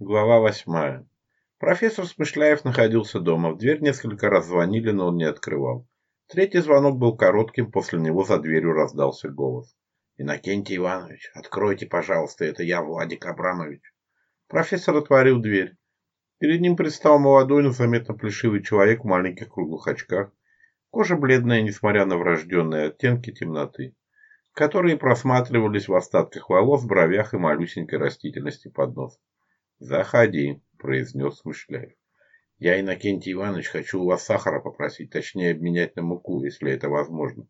Глава восьмая. Профессор Смышляев находился дома. В дверь несколько раз звонили, но он не открывал. Третий звонок был коротким, после него за дверью раздался голос. «Инокентий Иванович, откройте, пожалуйста, это я, Владик Абрамович». Профессор отворил дверь. Перед ним предстал молодой, но заметно плешивый человек в маленьких круглых очках. Кожа бледная, несмотря на врожденные оттенки темноты, которые просматривались в остатках волос, бровях и малюсенькой растительности под носом. «Заходи», — произнес Мышляев. «Я, Иннокентий Иванович, хочу у вас сахара попросить, точнее обменять на муку, если это возможно.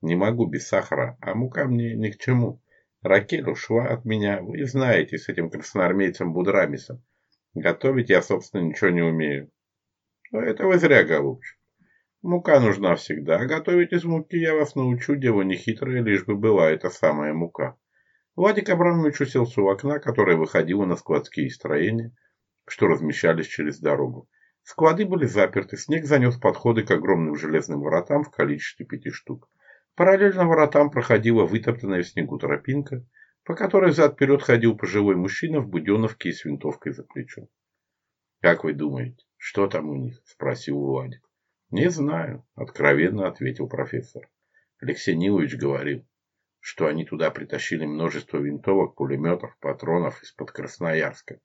Не могу без сахара, а мука мне ни к чему. Ракель ушла от меня, вы знаете, с этим красноармейцем Будрамисом. Готовить я, собственно, ничего не умею». Но «Это вы зря, голубчик. Мука нужна всегда, а готовить из муки я вас научу, дело нехитрое, лишь бы была эта самая мука». Владик Абрамович уселся у окна, которое выходило на складские строения, что размещались через дорогу. Склады были заперты, снег занес подходы к огромным железным воротам в количестве пяти штук. Параллельно воротам проходила вытоптанная в снегу тропинка, по которой взад-вперед ходил пожилой мужчина в буденовке и с винтовкой за плечом. «Как вы думаете, что там у них?» – спросил Владик. «Не знаю», – откровенно ответил профессор. Алексей Нилович говорил, что они туда притащили множество винтовок, пулеметов, патронов из-под Красноярска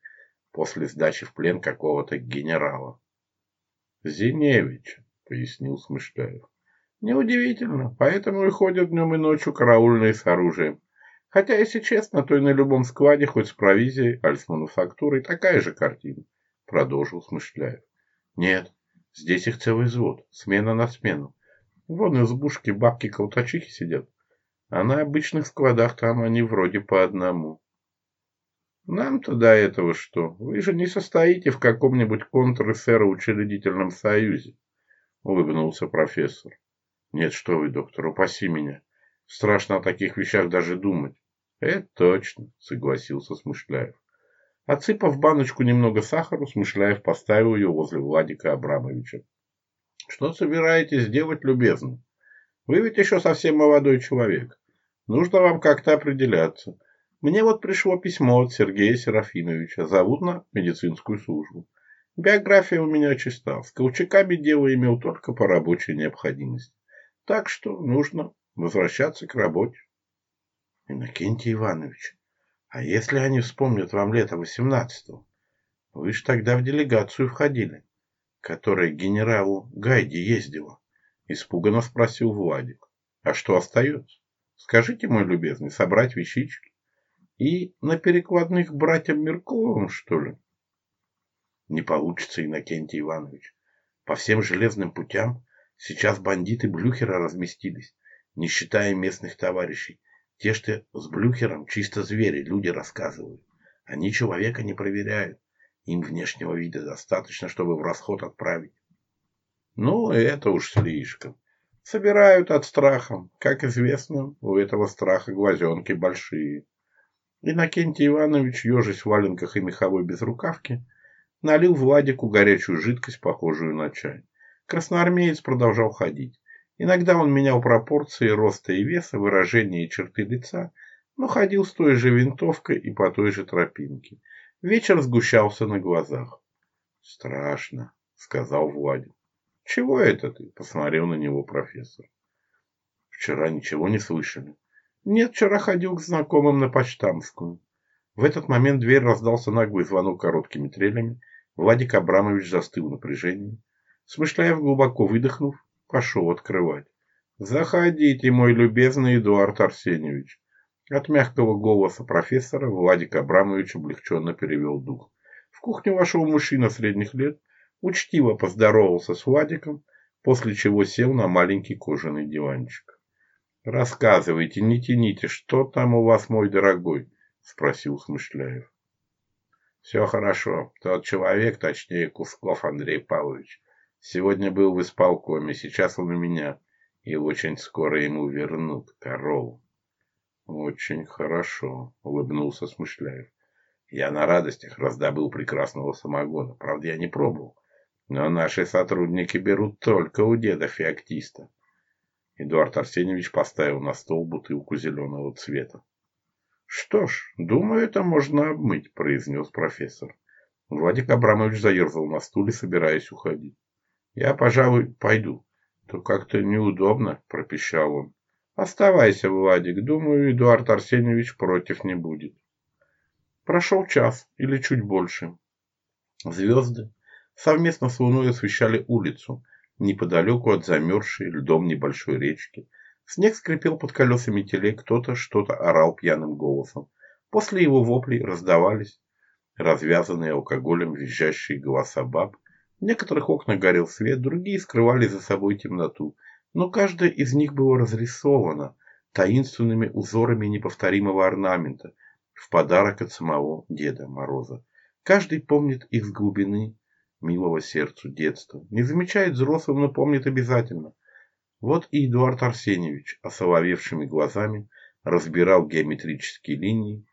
после сдачи в плен какого-то генерала. «Зиневич», — пояснил Смышляев. «Неудивительно, поэтому и ходят днем и ночью караульные с оружием. Хотя, если честно, то и на любом складе, хоть с провизией, аль с мануфактурой, такая же картина», — продолжил Смышляев. «Нет, здесь их целый взвод, смена на смену. Вон избушки бабки-колтачихи сидят, а на обычных складах там они вроде по одному. Нам-то до этого что? Вы же не состоите в каком-нибудь контр-эсеро-учредительном союзе, улыбнулся профессор. Нет, что вы, доктор, упаси меня. Страшно о таких вещах даже думать. Это точно, согласился Смышляев. Отсыпав баночку немного сахара Смышляев поставил ее возле Владика Абрамовича. Что собираетесь делать, любезно Вы ведь еще совсем молодой человек. Нужно вам как-то определяться. Мне вот пришло письмо от Сергея Серафимовича. Зовут на медицинскую службу. Биография у меня чиста. С Колчаками дело имел только по рабочей необходимости. Так что нужно возвращаться к работе. Иннокентий Иванович, а если они вспомнят вам лето восемнадцатого? Вы же тогда в делегацию входили, которая к генералу Гайде ездила. Испуганно спросил Владик. А что остается? Скажите, мой любезный, собрать вещички и на перекладных братьям Меркуловым, что ли? Не получится, Иннокентий Иванович. По всем железным путям сейчас бандиты Блюхера разместились, не считая местных товарищей. Те, что с Блюхером чисто звери, люди рассказывают. Они человека не проверяют. Им внешнего вида достаточно, чтобы в расход отправить. Ну, это уж слишком собирают от страха. Как известно, у этого страха глазенки большие. Иннокентий Иванович, ежась в валенках и меховой безрукавке, налил Владику горячую жидкость, похожую на чай. Красноармеец продолжал ходить. Иногда он менял пропорции роста и веса, выражения и черты лица, но ходил с той же винтовкой и по той же тропинке. Вечер сгущался на глазах. «Страшно», — сказал Владик. «Чего это ты?» – посмотрел на него профессор. «Вчера ничего не слышали». «Нет, вчера ходил к знакомым на Почтамскую». В этот момент дверь раздался наглый звонок короткими трелями. Владик Абрамович застыл в напряжении. Смышляев, глубоко выдохнув, пошел открывать. «Заходите, мой любезный Эдуард Арсеньевич!» От мягкого голоса профессора Владик Абрамович облегченно перевел дух. В кухню вошел мужчина средних лет – учтиво поздоровался с Владиком, после чего сел на маленький кожаный диванчик. «Рассказывайте, не тяните, что там у вас, мой дорогой?» – спросил Смышляев. «Все хорошо. Тот человек, точнее Кусков Андрей Павлович, сегодня был в исполкоме, сейчас он у меня, и очень скоро ему вернут корову». «Очень хорошо», – улыбнулся Смышляев. «Я на радостях раздобыл прекрасного самогона. Правда, я не пробовал. Но наши сотрудники берут только у дедов и актиста. Эдуард Арсеньевич поставил на стол бутылку зеленого цвета. «Что ж, думаю, это можно обмыть», – произнес профессор. Владик Абрамович заерзал на стуле, собираясь уходить. «Я, пожалуй, пойду. То как-то неудобно», – пропищал он. «Оставайся, Владик. Думаю, Эдуард Арсеньевич против не будет». Прошел час или чуть больше. Звезды совместно с луной освещали улицу, неподалеку от замерзшей льдом небольшой речки. Снег скрипел под колесами телег, кто-то что-то орал пьяным голосом. После его воплей раздавались развязанные алкоголем визжащие голоса баб. В некоторых окнах горел свет, другие скрывали за собой темноту, но каждая из них была разрисована таинственными узорами неповторимого орнамента в подарок от самого Деда Мороза. Каждый помнит их с глубины милого сердцу детства. Не замечает взрослым, но помнит обязательно. Вот и Эдуард Арсеньевич, осоловевшими глазами, разбирал геометрические линии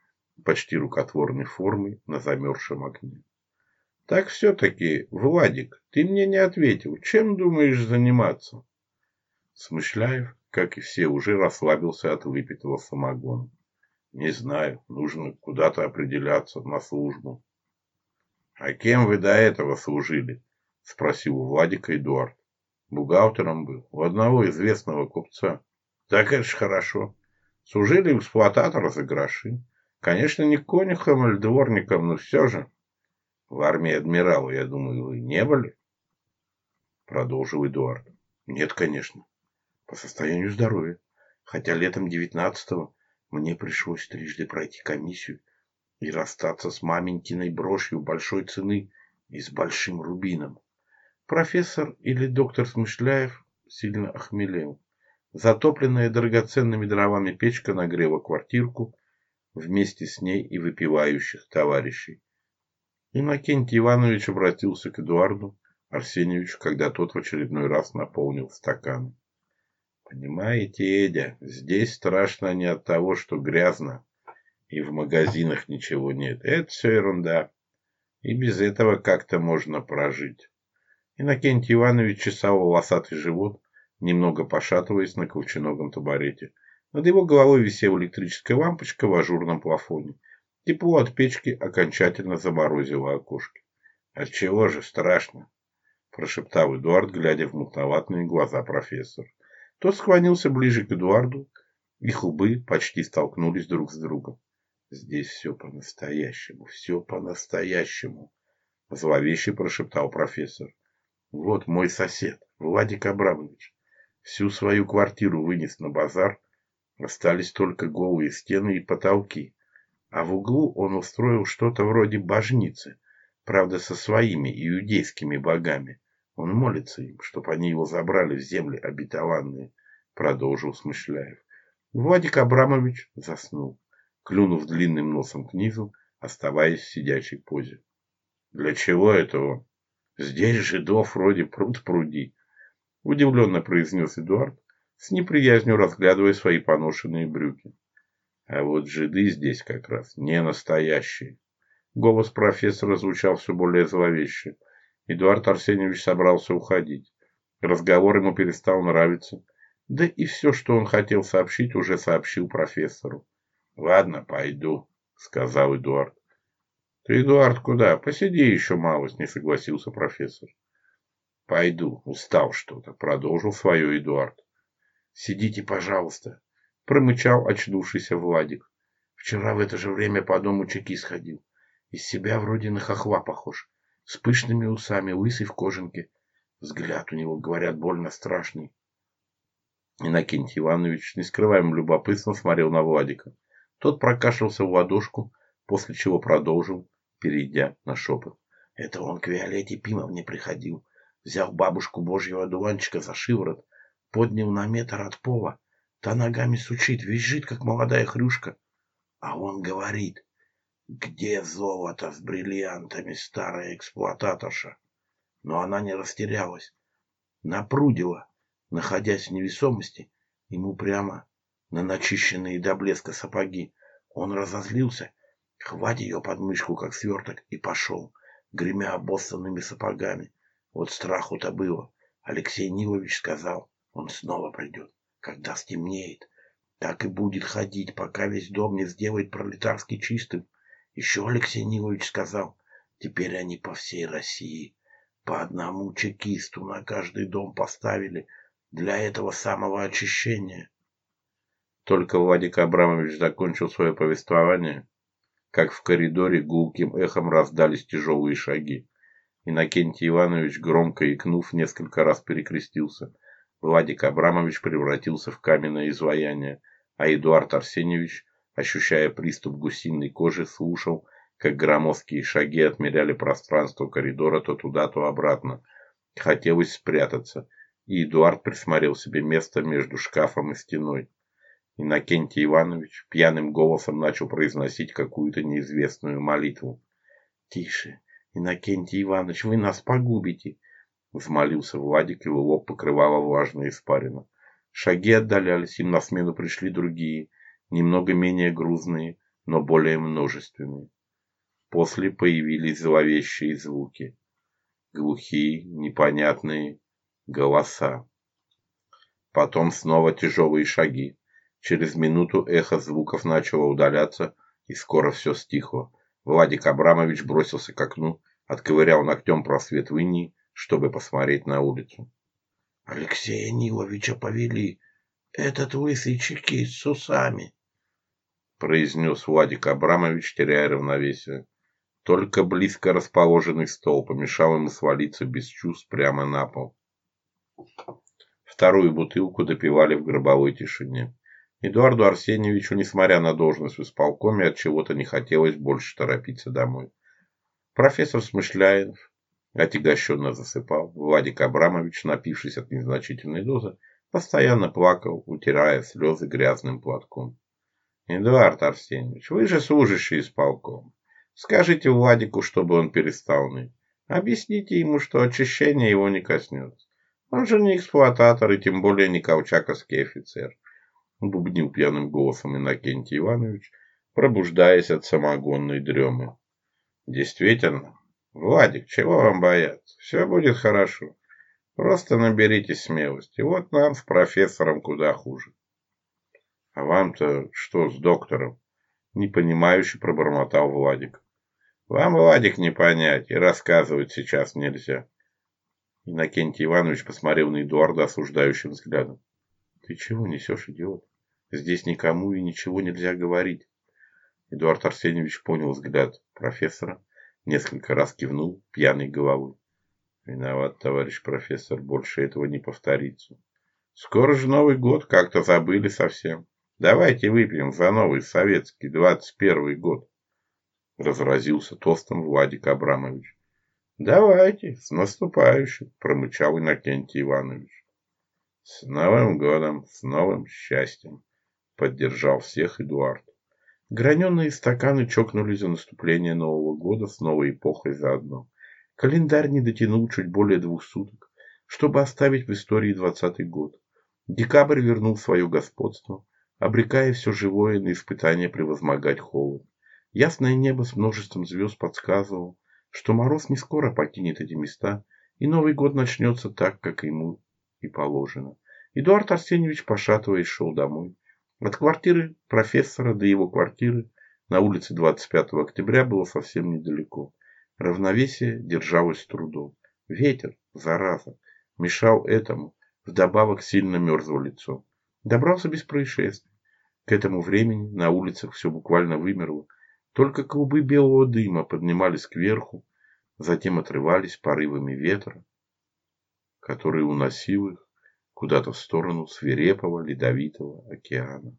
почти рукотворной формы на замерзшем огне. Так все-таки, Владик, ты мне не ответил, чем думаешь заниматься? Смышляев, как и все, уже расслабился от выпитого самогона. Не знаю, нужно куда-то определяться на службу. А кем вы до этого служили? Спросил у Владика Эдуард. Бухгалтером был, у одного известного купца. Так это ж хорошо. Служили эксплуататора за гроши. Конечно, не конюхом или дворником, но все же. В армии адмирала, я думаю, вы не были? Продолжил Эдуард. Нет, конечно. По состоянию здоровья. Хотя летом девятнадцатого мне пришлось трижды пройти комиссию и расстаться с маменькиной брошью большой цены и с большим рубином. Профессор или доктор Смышляев сильно охмелел. Затопленная драгоценными дровами печка нагрела квартирку, вместе с ней и выпивающих товарищей. Иннокентий Иванович обратился к Эдуарду Арсеньевичу, когда тот в очередной раз наполнил стакан. «Понимаете, Эдя, здесь страшно не от того, что грязно, и в магазинах ничего нет. Это все ерунда. И без этого как-то можно прожить. Иннокентий Иванович чесал волосатый живот, немного пошатываясь на колченогом табурете. Над его головой висела электрическая лампочка в ажурном плафоне. Тепло от печки окончательно заморозило окошки. А «Отчего же страшно?» – прошептал Эдуард, глядя в мутноватные глаза профессора. Тот склонился ближе к Эдуарду, и хубы почти столкнулись друг с другом. Здесь все по-настоящему, все по-настоящему, зловеще прошептал профессор. Вот мой сосед, Владик Абрамович, всю свою квартиру вынес на базар, остались только голые стены и потолки, а в углу он устроил что-то вроде божницы, правда со своими иудейскими богами. Он молится им, чтобы они его забрали в земли обетованные, продолжил Смышляев. Владик Абрамович заснул клюнув длинным носом к низу, оставаясь в сидячей позе. «Для чего это он? Здесь жидов вроде пруд пруди!» Удивленно произнес Эдуард, с неприязнью разглядывая свои поношенные брюки. «А вот жиды здесь как раз не настоящие!» Голос профессора звучал все более зловеще. Эдуард Арсеньевич собрался уходить. Разговор ему перестал нравиться. Да и все, что он хотел сообщить, уже сообщил профессору. Ладно, пойду, сказал Эдуард. Ты, Эдуард, куда? Посиди еще малость, не согласился профессор. Пойду, устал что-то, продолжил свое Эдуард. Сидите, пожалуйста, промычал очнувшийся Владик. Вчера в это же время по дому чекист ходил, Из себя вроде на хохла похож. С пышными усами, лысый в кожанке. Взгляд у него, говорят, больно страшный. Иннокентий Иванович с нескрываемым любопытством смотрел на Владика. Тот прокашлялся в ладошку, после чего продолжил, перейдя на шепот. Это он к Виолетте Пимовне приходил, взял бабушку божьего дуванчика за шиворот, поднял на метр от пола, та ногами сучит, визжит, как молодая хрюшка. А он говорит, где золото с бриллиантами, старая эксплуататорша? Но она не растерялась. Напрудила, находясь в невесомости, ему прямо на начищенные до блеска сапоги. Он разозлился, хватит ее под мышку, как сверток, и пошел, гремя обоссанными сапогами. Вот страху-то было. Алексей Нилович сказал, он снова придет, когда стемнеет. Так и будет ходить, пока весь дом не сделает пролетарски чистым. Еще Алексей Нилович сказал, теперь они по всей России. По одному чекисту на каждый дом поставили для этого самого очищения. Только Владик Абрамович закончил свое повествование, как в коридоре гулким эхом раздались тяжелые шаги. Иннокентий Иванович, громко икнув, несколько раз перекрестился. Владик Абрамович превратился в каменное изваяние, а Эдуард Арсеньевич, ощущая приступ гусиной кожи, слушал, как громоздкие шаги отмеряли пространство коридора то туда, то обратно. Хотелось спрятаться, и Эдуард присмотрел себе место между шкафом и стеной. Иннокентий Иванович пьяным голосом начал произносить какую-то неизвестную молитву. «Тише, Иннокентий Иванович, вы нас погубите!» Взмолился Владик, его лоб покрывало влажная испарина. Шаги отдалялись, им на смену пришли другие, немного менее грузные, но более множественные. После появились зловещие звуки. Глухие, непонятные голоса. Потом снова тяжелые шаги. Через минуту эхо звуков начало удаляться, и скоро все стихло. Владик Абрамович бросился к окну, отковырял ногтем просвет в инии, чтобы посмотреть на улицу. «Алексея Ниловича повели! Этот лысый чекист с усами!» произнес Владик Абрамович, теряя равновесие. Только близко расположенный стол помешал ему свалиться без чувств прямо на пол. Вторую бутылку допивали в гробовой тишине. Эдуарду Арсеньевичу, несмотря на должность в исполкоме, от чего-то не хотелось больше торопиться домой. Профессор Смышляев отягощенно засыпал. Владик Абрамович, напившись от незначительной дозы, постоянно плакал, утирая слезы грязным платком. «Эдуард Арсеньевич, вы же служащий исполком. Скажите Владику, чтобы он перестал ныть. Объясните ему, что очищение его не коснется. Он же не эксплуататор и тем более не колчаковский офицер. — бубнил пьяным голосом Иннокентий Иванович, пробуждаясь от самогонной дремы. «Действительно, Владик, чего вам бояться? Все будет хорошо. Просто наберитесь смелости. Вот нам с профессором куда хуже». «А вам-то что с доктором?» — непонимающе пробормотал Владик. «Вам, Владик, не понять, и рассказывать сейчас нельзя». Иннокентий Иванович посмотрел на Эдуарда осуждающим взглядом. Ты чего несешь, идиот? Здесь никому и ничего нельзя говорить. Эдуард Арсеньевич понял взгляд профессора, несколько раз кивнул пьяной головой. Виноват, товарищ профессор, больше этого не повторится. Скоро же Новый год, как-то забыли совсем. Давайте выпьем за новый советский двадцать первый год. Разразился тостом Владик Абрамович. Давайте, с наступающим, промычал Иннокентий Иванович. «С Новым годом! С новым счастьем!» – поддержал всех Эдуард. Граненые стаканы чокнули за наступление Нового года с новой эпохой заодно. Календарь не дотянул чуть более двух суток, чтобы оставить в истории двадцатый год. Декабрь вернул свое господство, обрекая все живое на испытание превозмогать холод. Ясное небо с множеством звезд подсказывало, что мороз не скоро покинет эти места, и Новый год начнется так, как ему и положено. Эдуард Арсеньевич, пошатываясь, шел домой. От квартиры профессора до его квартиры на улице 25 октября было совсем недалеко. Равновесие держалось трудом. Ветер, зараза, мешал этому. Вдобавок сильно мерзло лицо. Добрался без происшествий. К этому времени на улицах все буквально вымерло. Только клубы белого дыма поднимались кверху, затем отрывались порывами ветра который уносил их куда-то в сторону свирепого ледовитого океана.